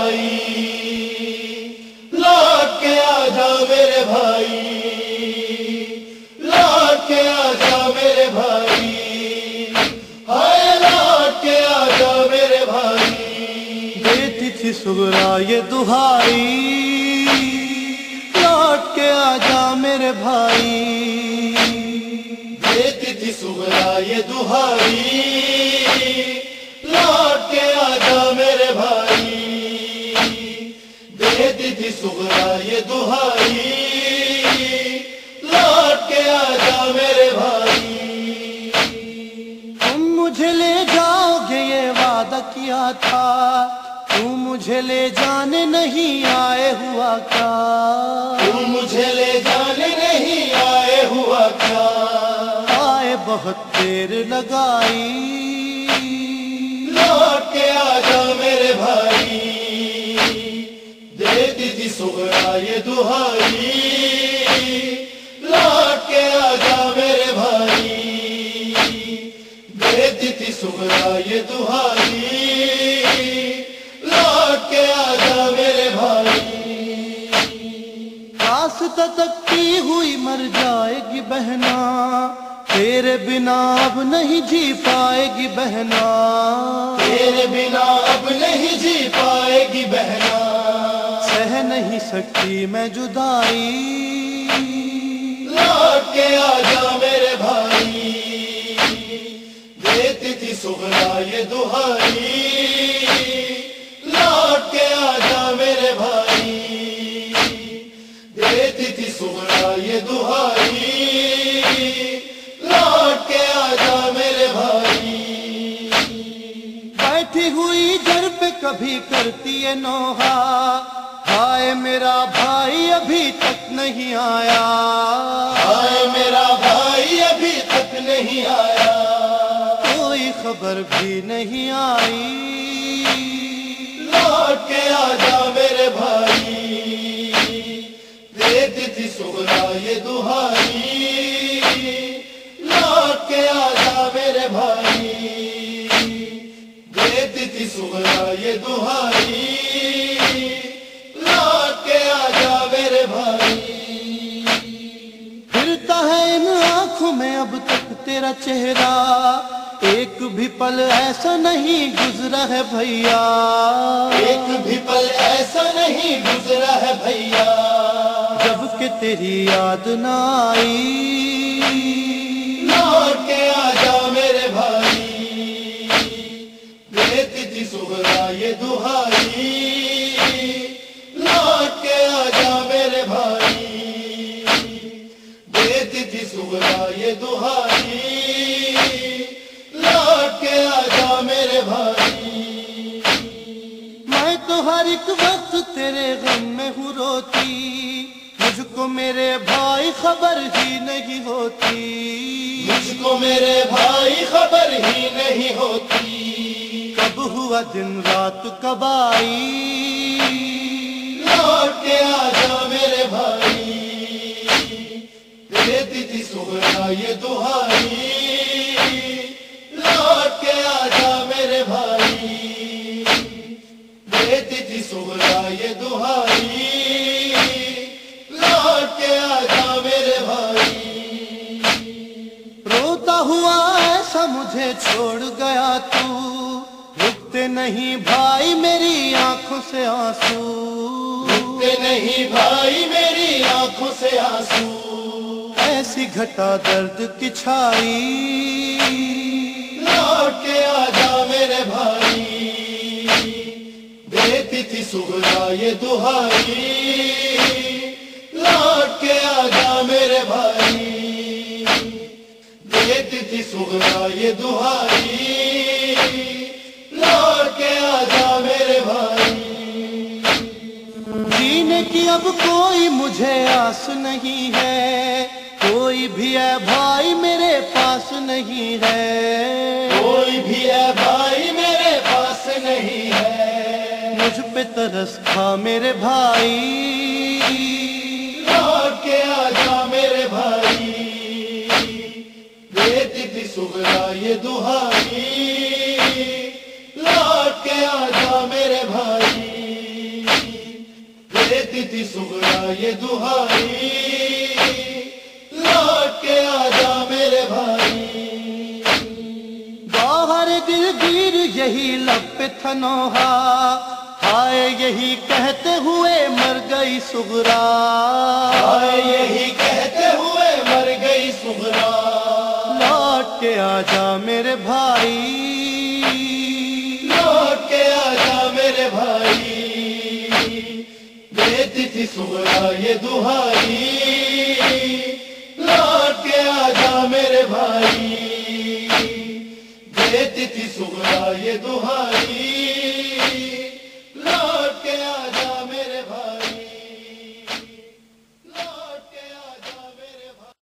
بھائی لوٹ کے آ جا میرے بھائی لوٹ کے آ جا میرے بھائی، ہائے لوٹ کے آ جا میرے بھائی۔ دیتی تھی سغرا یہ دہائی لوٹ کے آ جا میرے بھائی۔ دیتی تھی سغرا یہ دہائی لوٹ کے آ جا میرے بھائی۔ سغرا یہ دہائی لوٹ کے آ جا میرے بھائی۔ تم مجھے لے جاؤ گے یہ وعدہ کیا تھا؟ تم مجھے لے جانے نہیں آئے ہوا کیا؟ تم مجھے لے جانے نہیں آئے ہوا کیا؟ آئے بہت دیر لگائی۔ لوٹ کے آ جا میرے بھائی۔ دیتی تھی سغرا یہ دہائی، لوٹ کے آ جا میرے بھائی۔ دیتی تھی سغرا یہ دہائی، لوٹ کے آ جا میرے بھائی۔ راستہ تکتی ہوئی مر جائے گی بہنا، تیرے بنا اب نہیں جی پائے گی بہنا۔ تیرے بنا اب نہیں جی پائے سکتی میں جدائی۔ لوٹ کے آ جا میرے بھائی۔ دیتی تھی سغرا یہ دہائی۔ لوٹ کے آ جا میرے بھائی۔ دیتی تھی سغرا یہ دہائی۔ کبھی کرتی ہے نوحا ہائے میرا بھائی ابھی تک نہیں آیا۔ آئے میرا بھائی ابھی تک نہیں آیا۔ کوئی خبر بھی نہیں آئی۔ لوٹ کے آ جا میرے بھائی۔ دیتی تھی جی سغرا یہ دہائی تیرا چہرہ ایک بھی پل ایسا نہیں گزرا ہے بھیا۔ ایک بھی پل ایسا نہیں گزرا ہے بھیا۔ جبکہ تیری یاد نہ آئی۔ لوٹ کے آ جا دیتی تھی سغرا یہ دہائی لوٹ کے آ جا میرے بھائی۔ میں تو ہر ایک وقت تیرے غم میں ہوں روتی، مجھ کو میرے بھائی خبر ہی نہیں ہوتی۔ مجھ کو میرے بھائی خبر ہی نہیں ہوتی۔ کب ہوا دن رات کب آئی؟ لوٹ کے آ میرے بھائی۔ دیتی تھی سغرا یہ دہائی۔ لوٹ کے آ جا میرے بھائی۔ دیتی تھی سغرا یہ دہائی۔ لوٹ کے آ جا میرے بھائی۔ روتا ہوا ایسا مجھے چھوڑ گیا تو۔ رکتے نہیں بھائی میری آنکھوں سے آنسو۔ رکتے نہیں بھائی میری آنکھوں سے آنسو۔ گھٹا درد کی چھائی۔ لوٹ کے آ جا میرے بھائی۔ دیتی تھی سغرا یہ دہائی۔ لوٹ کے آ جا میرے بھائی۔ دیتی تھی سغرا یہ دہائی۔ لوٹ کے آ جا میرے بھائی۔ جینے کی اب کوئی مجھے آس نہیں ہے۔ کوئی بھی ہے بھائی میرے پاس نہیں ہے۔ کوئی بھی ہے بھائی میرے پاس نہیں ہے۔ مجھ پہ ترس کھا میرے بھائی۔ لوٹ کے آ جا میرے بھائی۔ دیتی تھی سغرا یہ دہائی۔ لوٹ کے آ جا میرے بھائی۔ یہ دہائی۔ دل گیر یہی لب پہ تھنوہا ہائے یہی کہتے ہوئے مر گئی سغرا۔ آئے یہی کہتے ہوئے مر گئی سغرا۔ لوٹ کے آجا میرے بھائی۔ لوٹ کے آجا میرے بھائی۔ دیتی تھی سغرا یہ دہائی۔ تھی سغرا یہ دہائی۔ لا